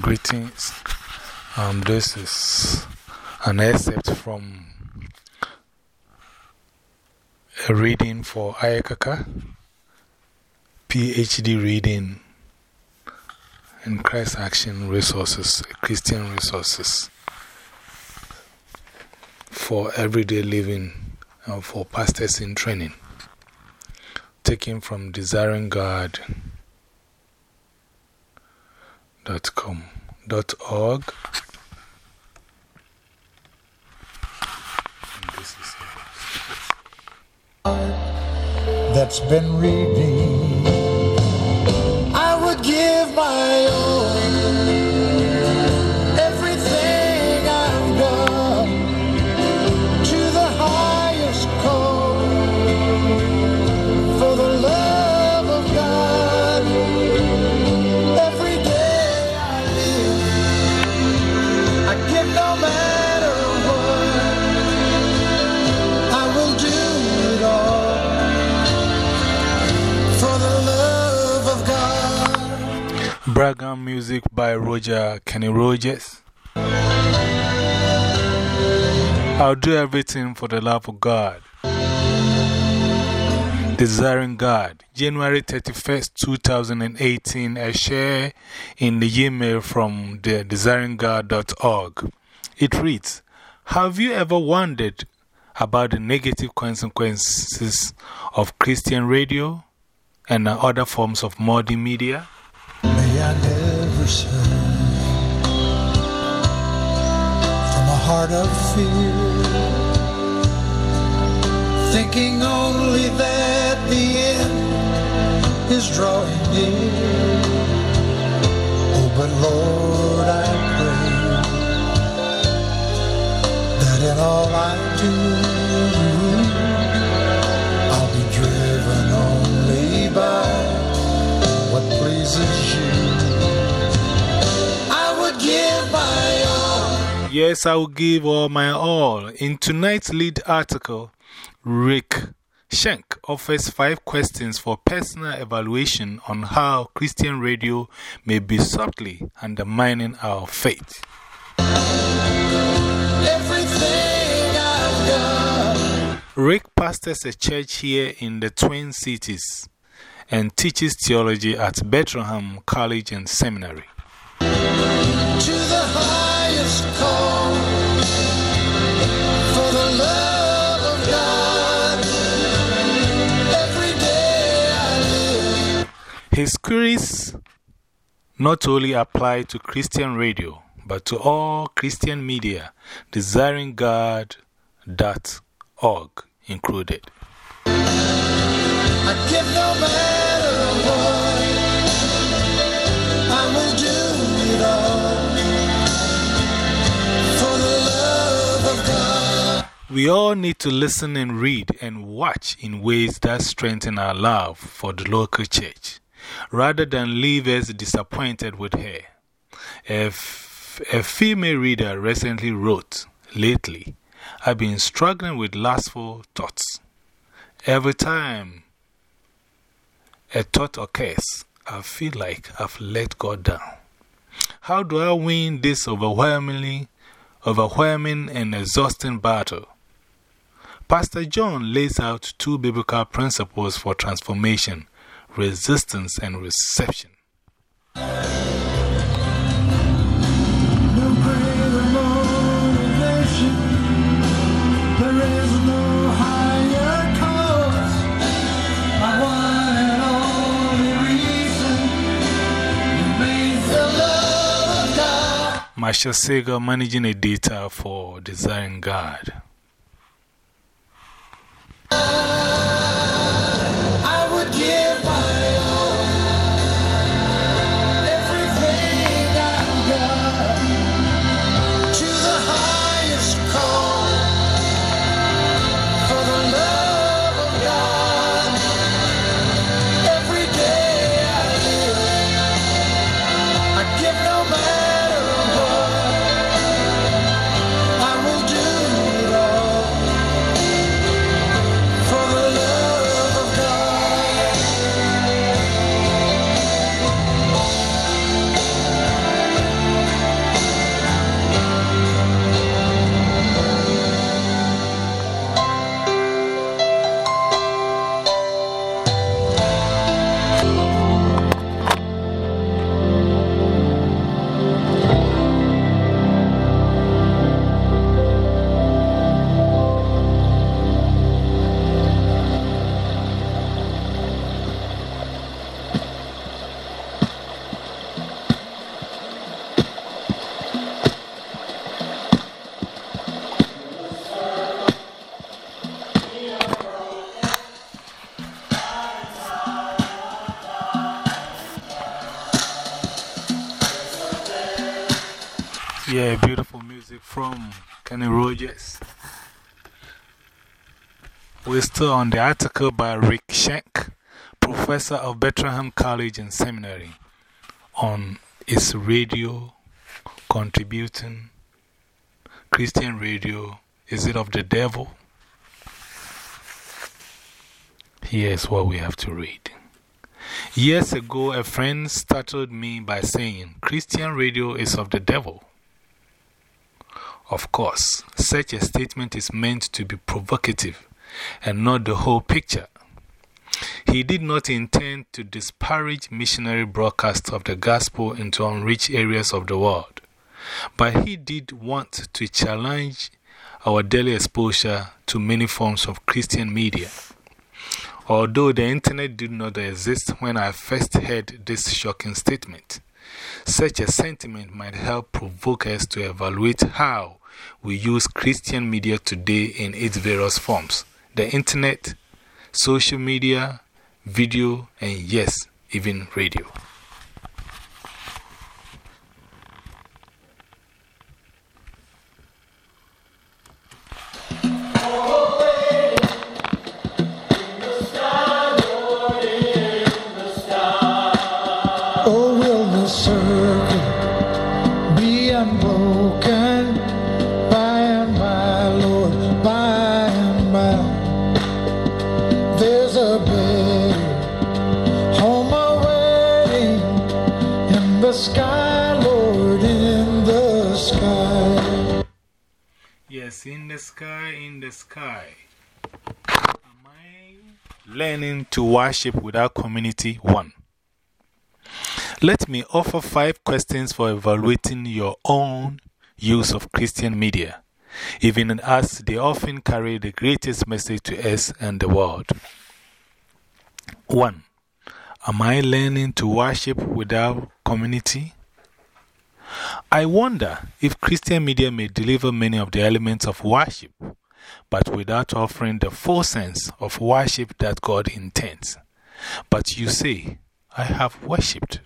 Greetings. Um, this is an excerpt from a reading for Ayakaka, PhD reading in Christ Action Resources, Christian Resources for everyday living and for pastors in training, taken from Desiring God dot com dot org. That's been redeemed. By Roger Kenny Rogers. I'll do everything for the love of God. Desiring God, January 31st, 2018. A share in the email from the desiringgod.org. It reads Have you ever wondered about the negative consequences of Christian radio and other forms of modern media? Serve from a heart of fear, thinking only that the end is drawing near. Oh, but Lord, I pray that in all I do, Yes, I will give all my all. In tonight's lead article, Rick Shenk offers five questions for personal evaluation on how Christian radio may be subtly undermining our faith. Rick pastors a church here in the Twin Cities and teaches theology at Bethlehem College and Seminary. to the highest call His queries not only apply to Christian radio, but to all Christian media, desiringgod.org included. I give no matter what. I will do it all for the love of God. We all need to listen and read and watch in ways that strengthen our love for the local church, rather than leave us disappointed with her. If a female reader recently wrote, Lately, I've been struggling with lustful thoughts. Every time a thought occurs, I feel like I've let God down. How do I win this overwhelmingly, overwhelming and exhausting battle? Pastor John lays out two biblical principles for transformation resistance and reception. No greater motivation. There is no higher cause. Music from Kenny Rogers. We're still on the article by Rick Shank, professor of Bethlehem College and Seminary, on its radio contributing Christian radio. Is it of the devil? Here's what we have to read. Years ago, a friend startled me by saying, Christian radio is of the devil. Of course, such a statement is meant to be provocative and not the whole picture. He did not intend to disparage missionary broadcasts of the gospel into unreached areas of the world, but he did want to challenge our daily exposure to many forms of Christian media. Although the internet did not exist when I first heard this shocking statement, such a sentiment might help provoke us to evaluate how we use Christian media today in its various forms the internet, social media, video, and yes, even radio. In the sky, in the sky. Am I learning to worship without community? One. Let me offer five questions for evaluating your own use of Christian media, even as they often carry the greatest message to us and the world. 1. Am I learning to worship without community? I wonder if Christian media may deliver many of the elements of worship, but without offering the full sense of worship that God intends. But you say, I have worshipped.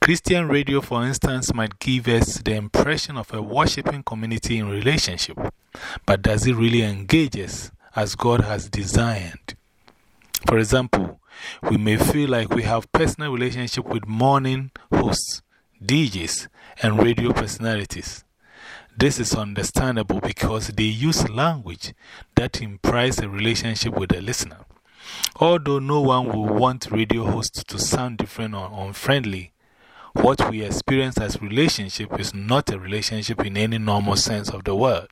Christian radio, for instance, might give us the impression of a worshiping community in relationship, but does it really engage us as God has designed? For example, we may feel like we have personal relationship with morning hosts, DJs, and radio personalities. This is understandable because they use language that implies a relationship with the listener. Although no one will want radio hosts to sound different or unfriendly, what we experience as relationship is not a relationship in any normal sense of the word.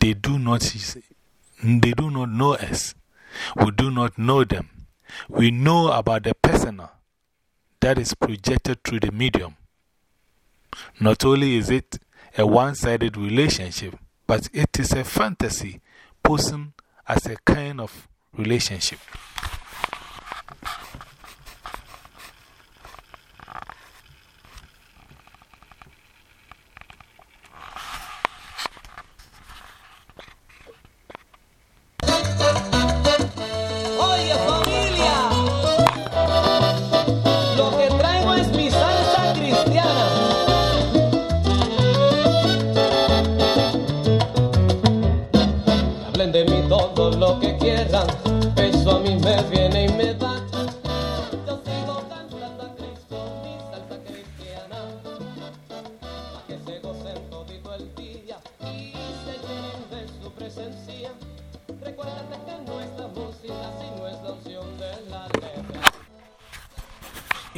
They do not, they do not know us. We do not know them. We know about the persona that is projected through the medium. Not only is it a one sided relationship, but it is a fantasy posing as a kind of relationship.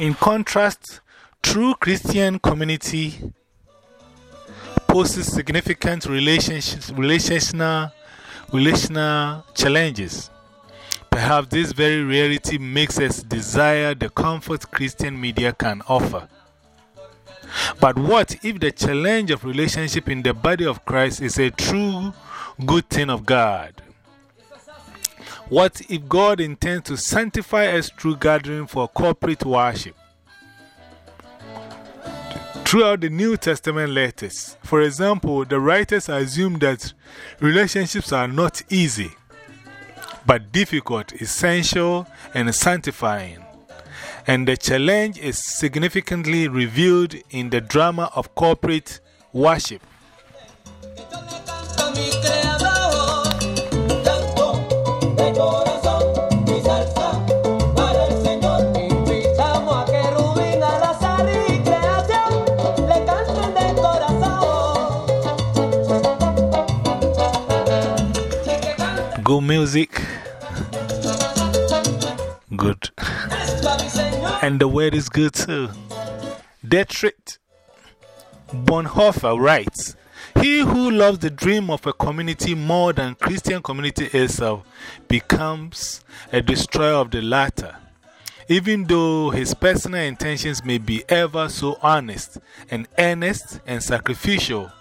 In contrast, true Christian community poses significant relational, relational challenges. Perhaps this very reality makes us desire the comfort Christian media can offer. But what if the challenge of relationship in the body of Christ is a true good thing of God? What if God intends to sanctify us through gathering for corporate worship? Throughout the New Testament letters, for example, the writers assume that relationships are not easy, but difficult, essential, and sanctifying. And the challenge is significantly revealed in the drama of corporate worship. Good music. Good. And the word is good too. Dietrich Bonhoeffer writes He who loves the dream of a community more than Christian community itself becomes a destroyer of the latter. Even though his personal intentions may be ever so honest and earnest and sacrificial,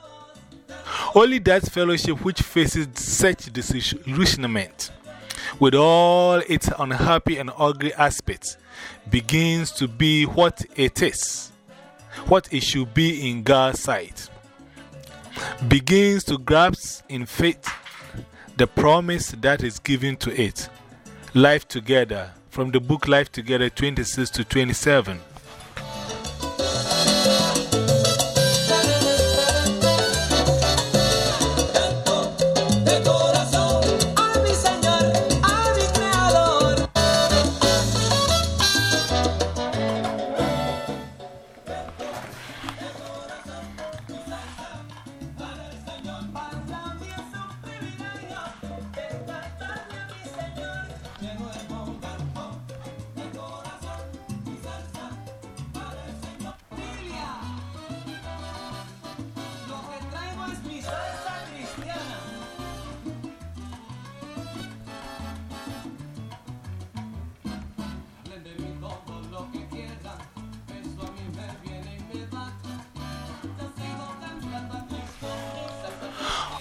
only that fellowship which faces such disillusionment, with all its unhappy and ugly aspects, begins to be what it is, what it should be in God's sight, begins to grasp in faith the promise that is given to it. Life Together, from the book Life Together 26 to 27.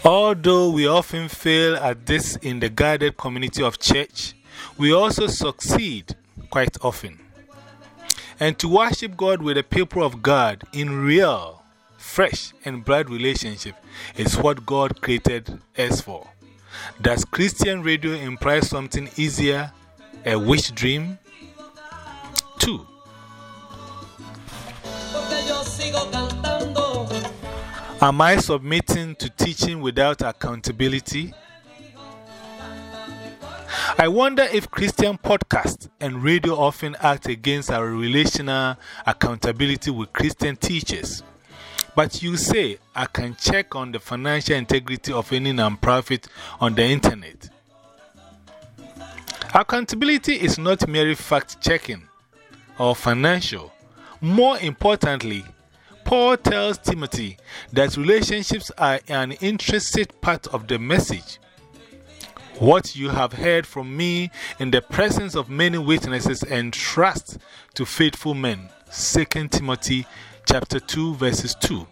Although we often fail at this in the guided community of church, we also succeed quite often. And to worship God with the people of God in real, fresh, and bright relationship is what God created us for. Does Christian radio imply something easier, a wish dream? 2. Am I submitting to teaching without accountability? I wonder if Christian podcasts and radio often act against our relational accountability with Christian teachers. But you say, I can check on the financial integrity of any nonprofit on the internet. Accountability is not merely fact checking or financial. More importantly, Paul tells Timothy that relationships are an intrinsic part of the message. What you have heard from me in the presence of many witnesses and trust to faithful men. 2 Timothy chapter 2 verses 2.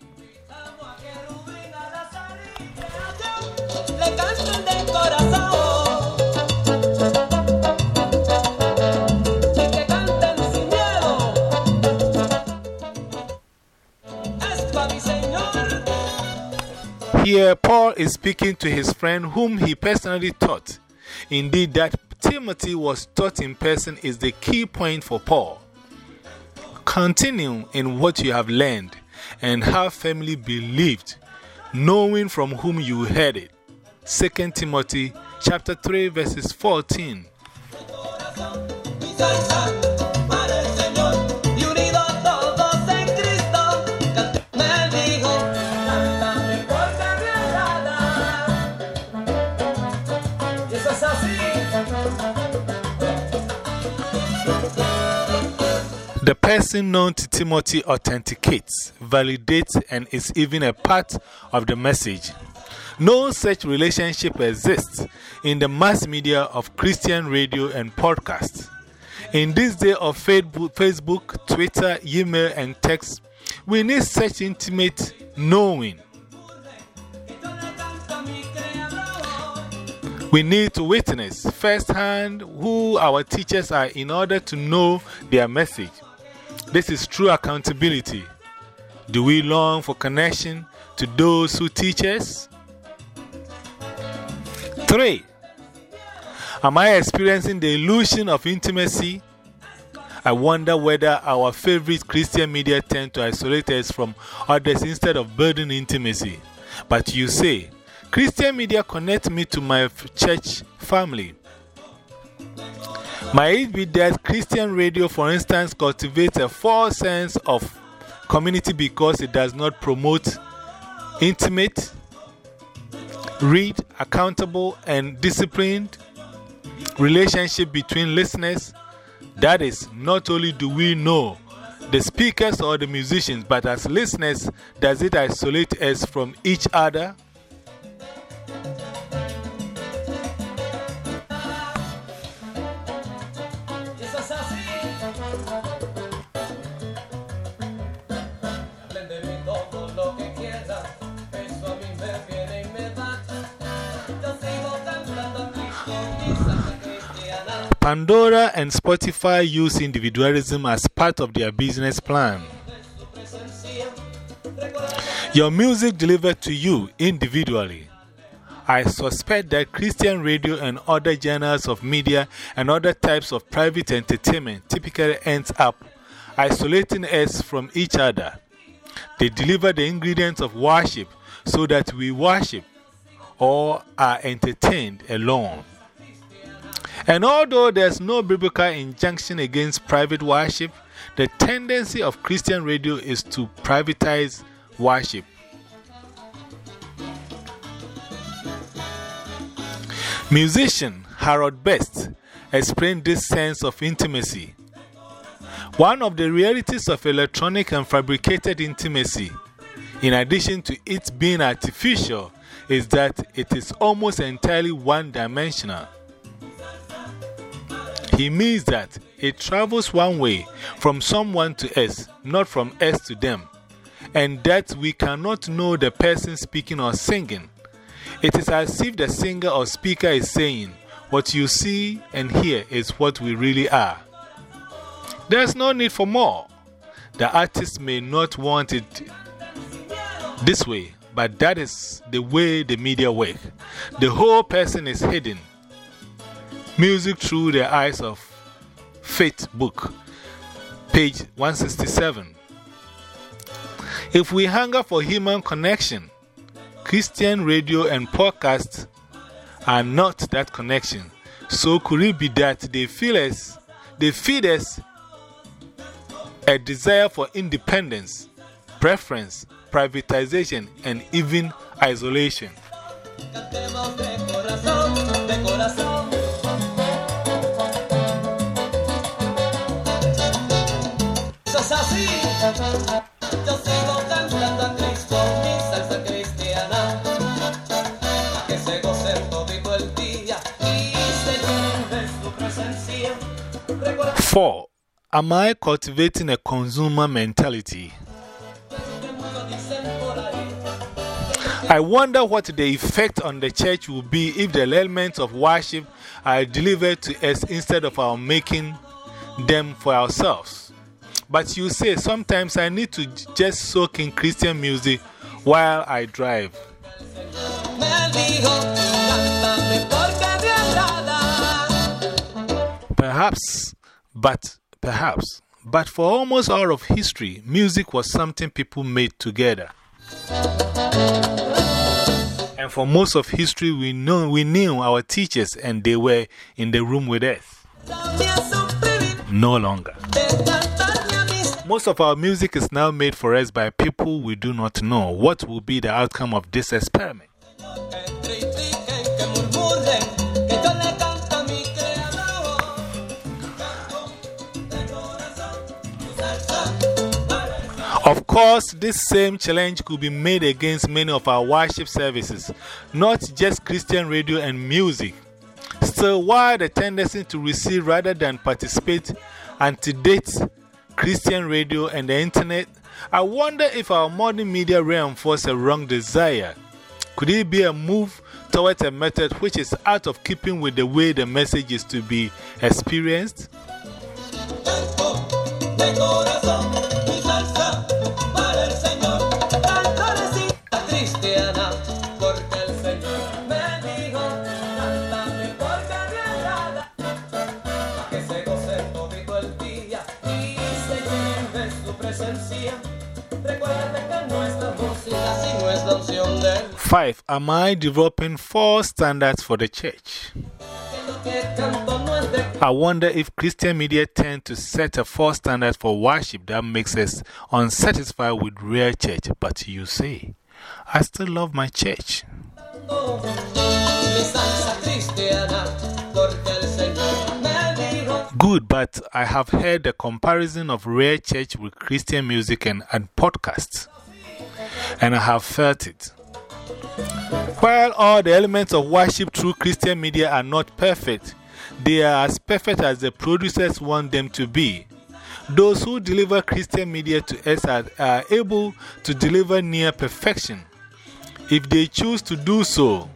Here, Paul is speaking to his friend whom he personally taught. Indeed, that Timothy was taught in person is the key point for Paul. Continue in what you have learned and have firmly believed, knowing from whom you heard it. 2 Timothy chapter 3, verses 14. The person known to Timothy authenticates, validates, and is even a part of the message. No such relationship exists in the mass media of Christian radio and podcasts. In this day of Facebook, Twitter, email, and text, we need such intimate knowing. We need to witness firsthand who our teachers are in order to know their message. This is true accountability. Do we long for connection to those who teach us? 3. Am I experiencing the illusion of intimacy? I wonder whether our favorite Christian media tend to isolate us from others instead of building intimacy. But you say, Christian media connect me to my church family. Might be that Christian radio, for instance, cultivates a false sense of community because it does not promote intimate, read, accountable, and disciplined relationship between listeners? That is, not only do we know the speakers or the musicians, but as listeners, does it isolate us from each other? Pandora and Spotify use individualism as part of their business plan. Your music delivered to you individually. I suspect that Christian radio and other genres of media and other types of private entertainment typically ends up isolating us from each other. They deliver the ingredients of worship so that we worship or are entertained alone. And although there's no biblical injunction against private worship, the tendency of Christian radio is to privatize worship. Musician Harold Best explained this sense of intimacy. One of the realities of electronic and fabricated intimacy, in addition to it being artificial, is that it is almost entirely one dimensional. He means that it travels one way from someone to us, not from us to them, and that we cannot know the person speaking or singing. It is as if the singer or speaker is saying, What you see and hear is what we really are. There's no need for more. The artist may not want it this way, but that is the way the media work. The whole person is hidden. Music through the eyes of Faith Book, page 167. If we hunger for human connection, Christian radio and podcasts are not that connection. So could it be that they feel us, they feed us a desire for independence, preference, privatization, and even isolation? 4. Am I cultivating a consumer mentality? I wonder what the effect on the church will be if the elements of worship are delivered to us instead of our making them for ourselves. But you say sometimes I need to just soak in Christian music while I drive. Perhaps, but perhaps, but for almost all of history, music was something people made together. And for most of history, we, know, we knew our teachers and they were in the room with us. No longer. Most of our music is now made for us by people we do not know. What will be the outcome of this experiment? Of course, this same challenge could be made against many of our worship services, not just Christian radio and music. Still, why the tendency to receive rather than participate antedates Christian radio and the internet? I wonder if our modern media reinforce a wrong desire. Could it be a move towards a method which is out of keeping with the way the message is to be experienced? 5. Am I developing false standards for the church? I wonder if Christian media tend to set a false standard for worship that makes us unsatisfied with real church. But you say, I still love my church. Good, but I have heard the comparison of real church with Christian music and, and podcasts, and I have felt it. While all the elements of worship through Christian media are not perfect, they are as perfect as the producers want them to be. Those who deliver Christian media to us are, are able to deliver near perfection if they choose to do so.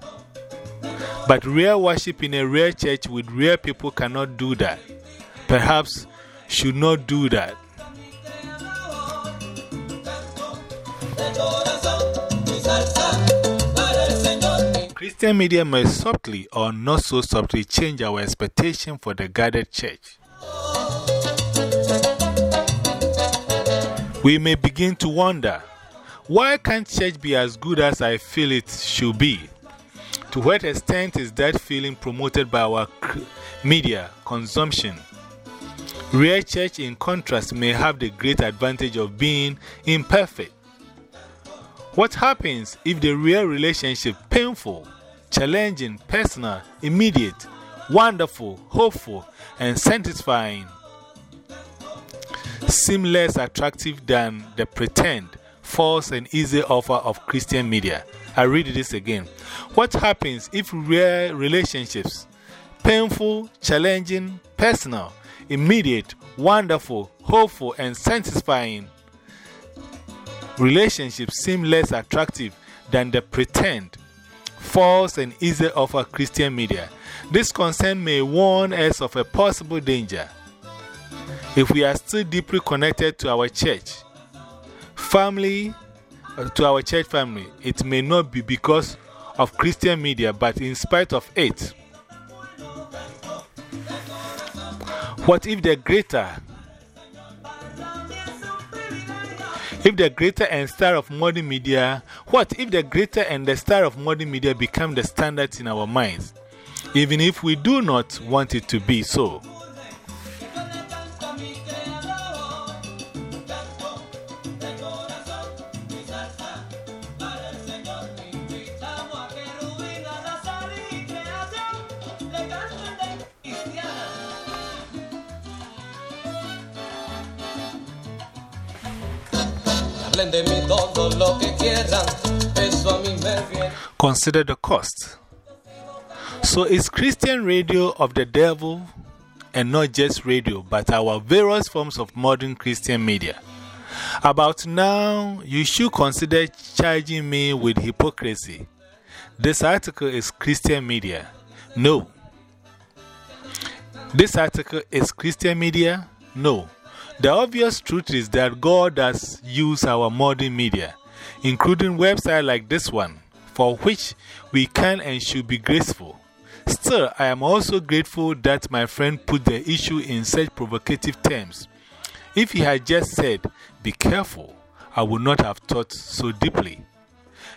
But real worship in a real church with real people cannot do that. Perhaps should not do that. Christian media may subtly or not so subtly change our expectation for the guided church. We may begin to wonder why can't church be as good as I feel it should be? To what extent is that feeling promoted by our media consumption? Real church, in contrast, may have the great advantage of being imperfect. What happens if the real relationship painful, challenging, personal, immediate, wonderful, hopeful, and satisfying seem less attractive than the pretend, false, and easy offer of Christian media? I read this again. What happens if real relationships, painful, challenging, personal, immediate, wonderful, hopeful, and satisfying relationships seem less attractive than the pretend, false, and easy offer Christian media. This concern may warn us of a possible danger. If we are still deeply connected to our church, family, uh, to our church family, it may not be because of Christian media, but in spite of it. What if the greater If the greater and star of modern media, what if the greater and the star of modern media become the standards in our minds, even if we do not want it to be so? Hablen de mí todo lo que quieran, eso a mí me viene. Consider the cost. So, is Christian radio of the devil and not just radio, but our various forms of modern Christian media? About now, you should consider charging me with hypocrisy. This article is Christian media. No. This article is Christian media? No. The obvious truth is that God does use our modern media, including websites like this one, for which we can and should be grateful. Still, I am also grateful that my friend put the issue in such provocative terms. If he had just said, Be careful, I would not have thought so deeply.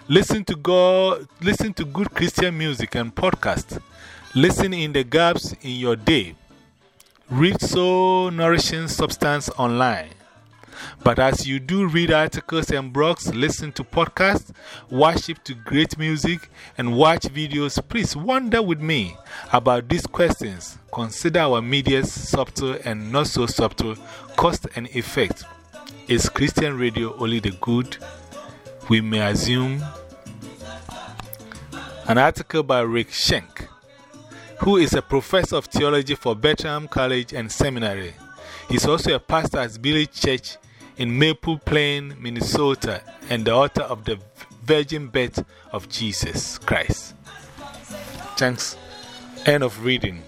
Listen to, God, listen to good Christian music and podcasts. Listen in the gaps in your day. Read so nourishing substance online. But as you do read articles and blogs, listen to podcasts, worship to great music, and watch videos, please wonder with me about these questions. Consider our media's subtle and not so subtle cost and effect. Is Christian radio only the good? We may assume. An article by Rick Shenk who is a professor of theology for Bethlehem College and Seminary. He's also a pastor at Billy Church in Maple Plain, Minnesota, and the author of The Virgin Birth of Jesus Christ. Thanks. End of reading.